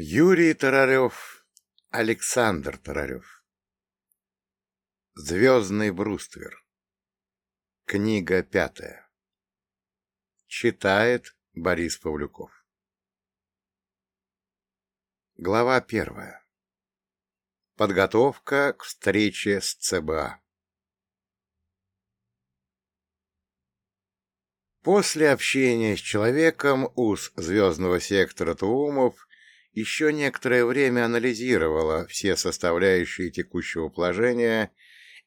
Юрий Тарарев, Александр Тарарев. Звездный бруствер. Книга пятая. Читает Борис Павлюков. Глава первая. Подготовка к встрече с ЦБА. После общения с человеком УЗ звездного сектора Туумов еще некоторое время анализировала все составляющие текущего положения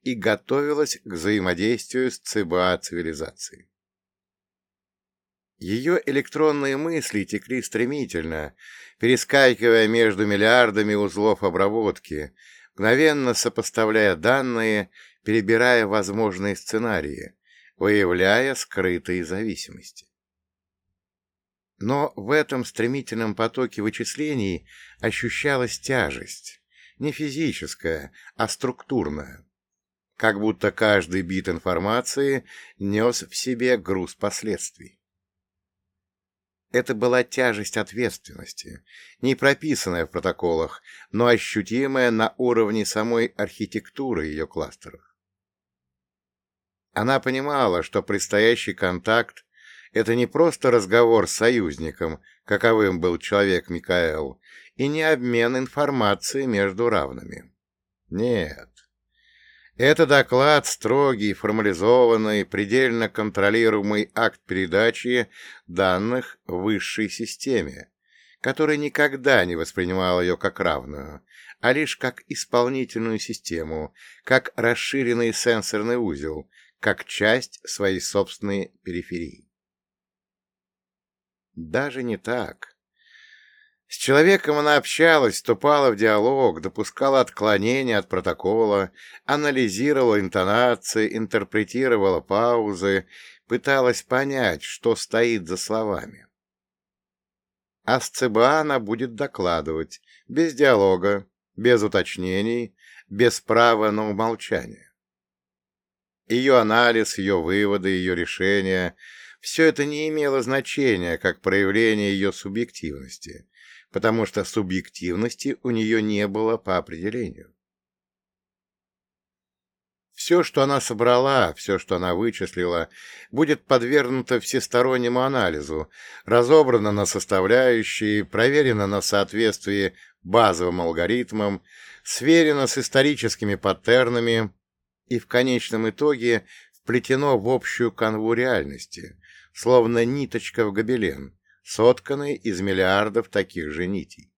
и готовилась к взаимодействию с ЦБА цивилизации. Ее электронные мысли текли стремительно, перескакивая между миллиардами узлов обработки, мгновенно сопоставляя данные, перебирая возможные сценарии, выявляя скрытые зависимости. Но в этом стремительном потоке вычислений ощущалась тяжесть, не физическая, а структурная, как будто каждый бит информации нес в себе груз последствий. Это была тяжесть ответственности, не прописанная в протоколах, но ощутимая на уровне самой архитектуры ее кластеров. Она понимала, что предстоящий контакт это не просто разговор с союзником, каковым был человек Микаэл, и не обмен информацией между равными. Нет. Это доклад строгий, формализованный, предельно контролируемый акт передачи данных высшей системе, которая никогда не воспринимала ее как равную, а лишь как исполнительную систему, как расширенный сенсорный узел, как часть своей собственной периферии. Даже не так. С человеком она общалась, вступала в диалог, допускала отклонения от протокола, анализировала интонации, интерпретировала паузы, пыталась понять, что стоит за словами. А с ЦБА она будет докладывать, без диалога, без уточнений, без права на умолчание. Ее анализ, ее выводы, ее решения — все это не имело значения как проявление ее субъективности, потому что субъективности у нее не было по определению. Все, что она собрала, все, что она вычислила, будет подвергнуто всестороннему анализу, разобрано на составляющие, проверено на соответствие базовым алгоритмам, сверено с историческими паттернами и в конечном итоге вплетено в общую канву реальности, словно ниточка в гобелен, сотканный из миллиардов таких же нитей.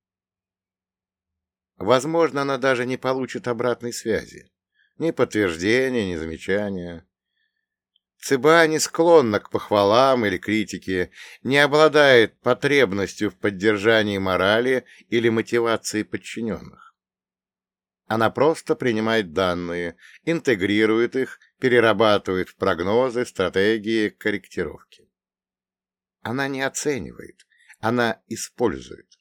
Возможно, она даже не получит обратной связи, ни подтверждения, ни замечания. ЦБА не склонна к похвалам или критике, не обладает потребностью в поддержании морали или мотивации подчиненных. Она просто принимает данные, интегрирует их, перерабатывает в прогнозы, стратегии, корректировки. Она не оценивает, она использует.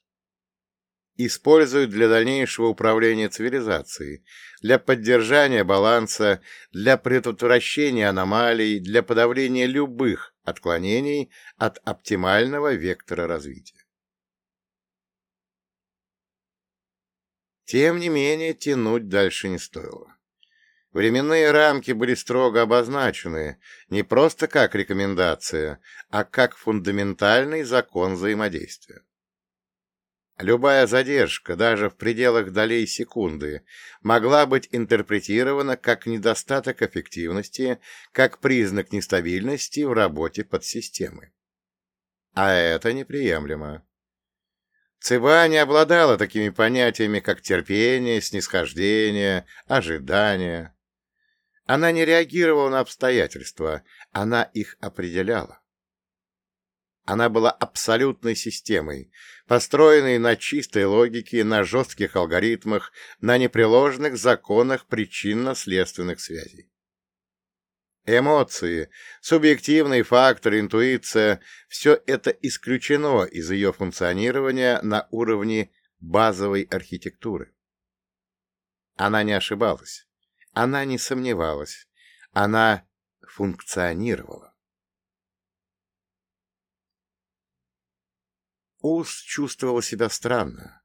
Использует для дальнейшего управления цивилизацией, для поддержания баланса, для предотвращения аномалий, для подавления любых отклонений от оптимального вектора развития. Тем не менее, тянуть дальше не стоило. Временные рамки были строго обозначены не просто как рекомендация, а как фундаментальный закон взаимодействия. Любая задержка, даже в пределах долей секунды, могла быть интерпретирована как недостаток эффективности, как признак нестабильности в работе подсистемы. А это неприемлемо. ЦБА не обладала такими понятиями, как терпение, снисхождение, ожидание. Она не реагировала на обстоятельства, она их определяла. Она была абсолютной системой, построенной на чистой логике, на жестких алгоритмах, на непреложных законах причинно-следственных связей. Эмоции, субъективный фактор, интуиция – все это исключено из ее функционирования на уровне базовой архитектуры. Она не ошибалась. Она не сомневалась. Она функционировала. Ус чувствовал себя странно.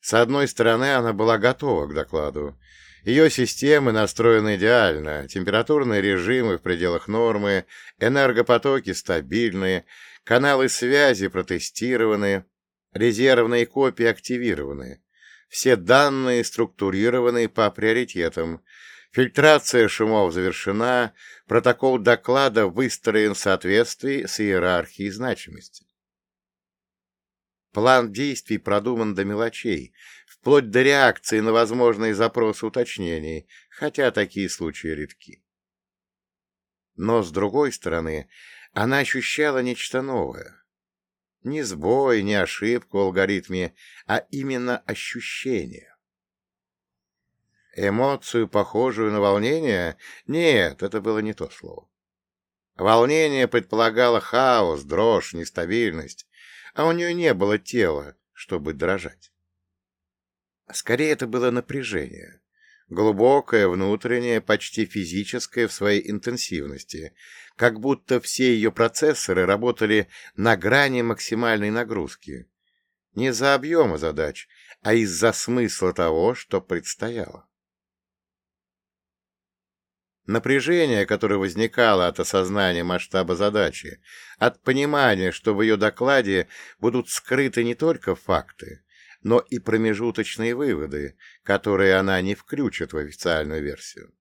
С одной стороны, она была готова к докладу. Ее системы настроены идеально, температурные режимы в пределах нормы, энергопотоки стабильные, каналы связи протестированы, резервные копии активированы. Все данные структурированы по приоритетам. Фильтрация шумов завершена, протокол доклада выстроен в соответствии с иерархией значимости. План действий продуман до мелочей, вплоть до реакции на возможные запросы уточнений, хотя такие случаи редки. Но, с другой стороны, она ощущала нечто новое. Не сбой, не ошибку в алгоритме, а именно ощущение. Эмоцию, похожую на волнение? Нет, это было не то слово. Волнение предполагало хаос, дрожь, нестабильность, а у нее не было тела, чтобы дрожать. Скорее, это было напряжение. Глубокое, внутреннее, почти физическое в своей интенсивности, как будто все ее процессоры работали на грани максимальной нагрузки. Не за объема задач, а из-за смысла того, что предстояло. Напряжение, которое возникало от осознания масштаба задачи, от понимания, что в ее докладе будут скрыты не только факты, но и промежуточные выводы, которые она не включит в официальную версию.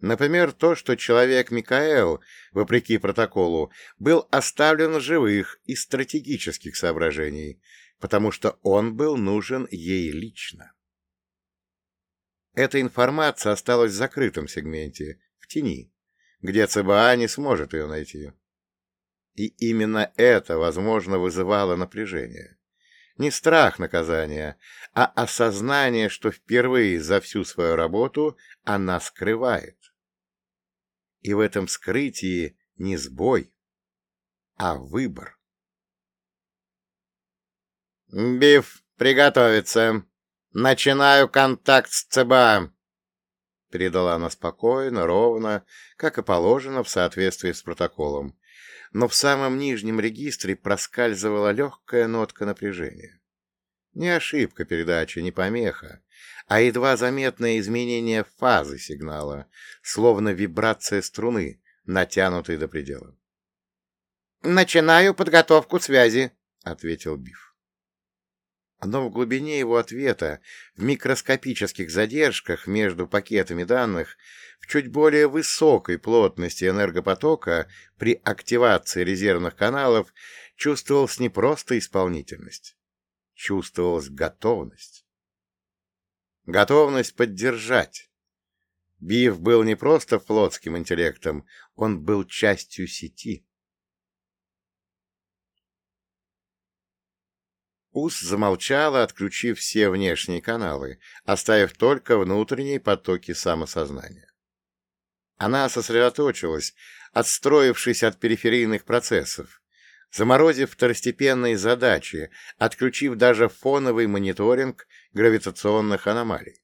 Например, то, что человек Микаэл, вопреки протоколу, был оставлен живых из стратегических соображений, потому что он был нужен ей лично. Эта информация осталась в закрытом сегменте, в тени, где ЦБА не сможет ее найти. И именно это, возможно, вызывало напряжение. Не страх наказания, а осознание, что впервые за всю свою работу она скрывает. И в этом скрытии не сбой, а выбор. «Биф, приготовиться!» «Начинаю контакт с ЦБА», — передала она спокойно, ровно, как и положено в соответствии с протоколом. Но в самом нижнем регистре проскальзывала легкая нотка напряжения. Не ошибка передачи, не помеха, а едва заметное изменение фазы сигнала, словно вибрация струны, натянутой до предела. «Начинаю подготовку связи», — ответил Биф. Но в глубине его ответа, в микроскопических задержках между пакетами данных, в чуть более высокой плотности энергопотока при активации резервных каналов чувствовалась не просто исполнительность, чувствовалась готовность. Готовность поддержать. Бив был не просто флотским интеллектом, он был частью сети. Ус замолчала, отключив все внешние каналы, оставив только внутренние потоки самосознания. Она сосредоточилась, отстроившись от периферийных процессов, заморозив второстепенные задачи, отключив даже фоновый мониторинг гравитационных аномалий.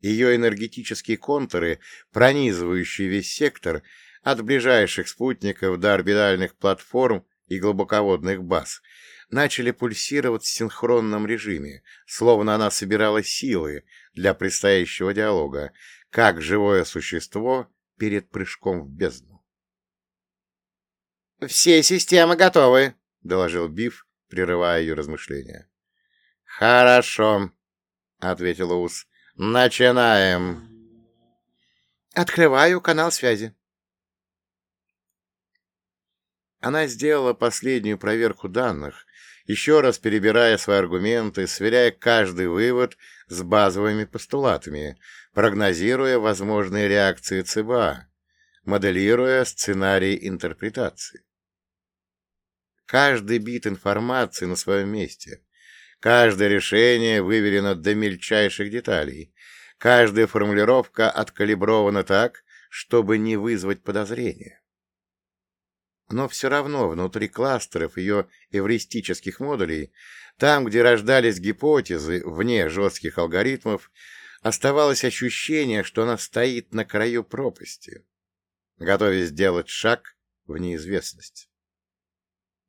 Ее энергетические контуры, пронизывающие весь сектор, от ближайших спутников до орбитальных платформ и глубоководных баз, начали пульсировать в синхронном режиме, словно она собирала силы для предстоящего диалога, как живое существо перед прыжком в бездну. «Все системы готовы», — доложил Биф, прерывая ее размышления. «Хорошо», — ответил Ус. «Начинаем». «Открываю канал связи». Она сделала последнюю проверку данных, еще раз перебирая свои аргументы, сверяя каждый вывод с базовыми постулатами, прогнозируя возможные реакции ЦБА, моделируя сценарий интерпретации. Каждый бит информации на своем месте, каждое решение выверено до мельчайших деталей, каждая формулировка откалибрована так, чтобы не вызвать подозрения. Но все равно внутри кластеров ее эвристических модулей, там, где рождались гипотезы вне жестких алгоритмов, оставалось ощущение, что она стоит на краю пропасти, готовясь сделать шаг в неизвестность.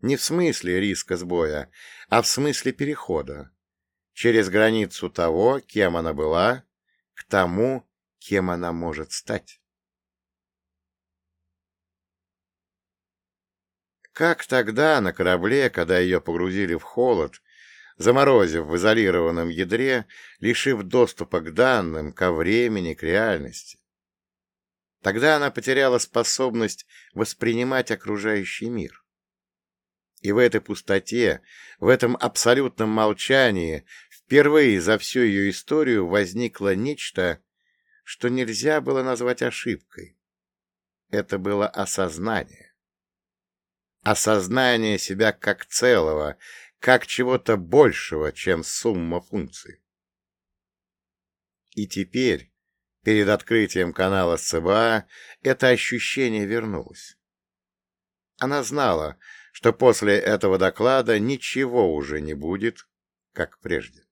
Не в смысле риска сбоя, а в смысле перехода. Через границу того, кем она была, к тому, кем она может стать. Как тогда на корабле, когда ее погрузили в холод, заморозив в изолированном ядре, лишив доступа к данным, ко времени, к реальности. Тогда она потеряла способность воспринимать окружающий мир. И в этой пустоте, в этом абсолютном молчании, впервые за всю ее историю возникло нечто, что нельзя было назвать ошибкой. Это было осознание. Осознание себя как целого, как чего-то большего, чем сумма функций. И теперь, перед открытием канала СЦБА, это ощущение вернулось. Она знала, что после этого доклада ничего уже не будет, как прежде.